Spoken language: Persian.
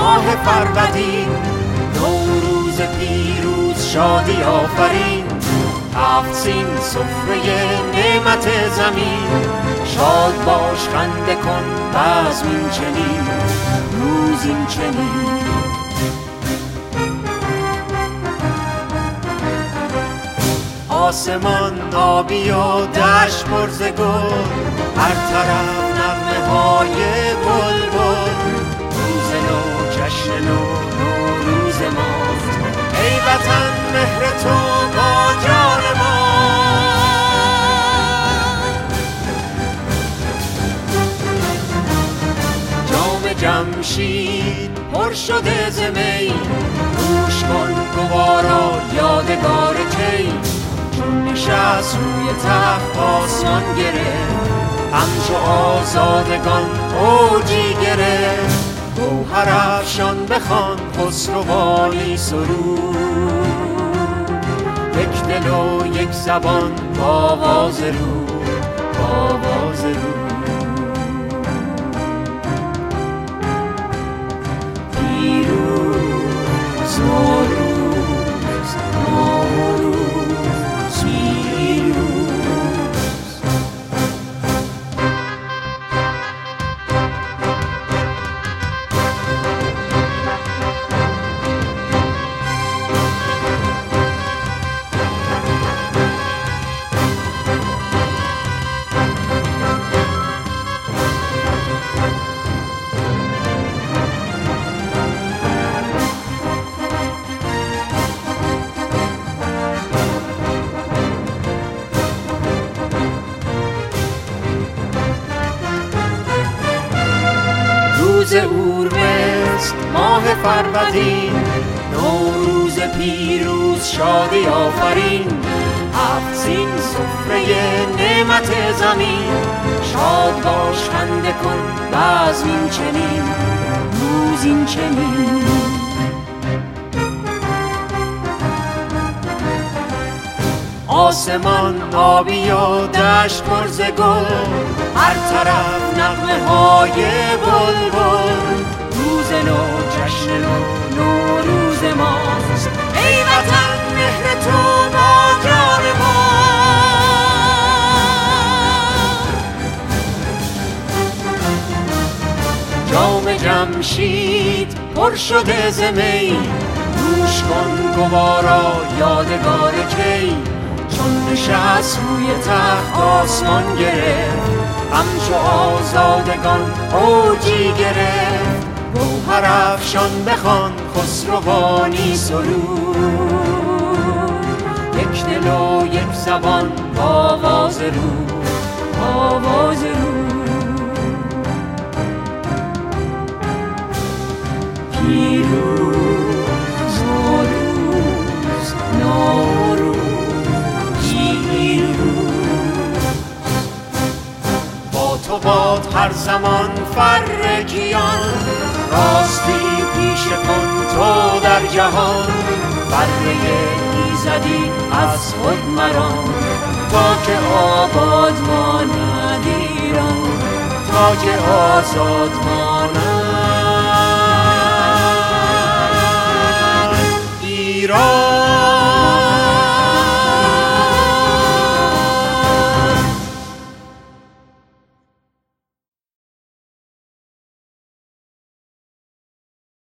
ماه فرودین نوروز پیروز شادی آفرین. هفت سین سفره نعمت زمین. شاد باش خنده کن بزم این چنین. روز این چنین. آسمان آبی و دشت برز گل. هر طرف نغمه های جمشید پر شده زمی گوش کن گوارا یادگار کی. چون نشست روی تخت آسمان گرفت همچو آزادگان اوجی گرفت گوهر افشان بخوان خسروانی سرود. یک دل و یک زبان با آواز رو با پیروز ماه فرودین نوروز پیروز شادی آفرین. هفت سین سفره نعمت زمین. شاد باش خنده کن بزم این چنین. روز این چنین. آسمان آبی و دشت گل. هر طرف نغمه های بل بل روز نو جشن نو نوروز ماست. ای وطن مهر تو با جان ما. جام جمشید پر شده زمی گوش کن گوارا یادگار کی. چون نشست روی تخت آسمان گرفت. همچو آزادگان اوجی گرفت. گوهر افشان بخوان خسروانی سرود یک دل و یک زبان با آواز رو آواز رو. پیروز نوروز نوروز پیروز. با تو باد هر زمان فر کیان راستی پیش کن تو در جهان فره ایزدی از خود مران تا که آباد ماند ایران تا که آزاد ماند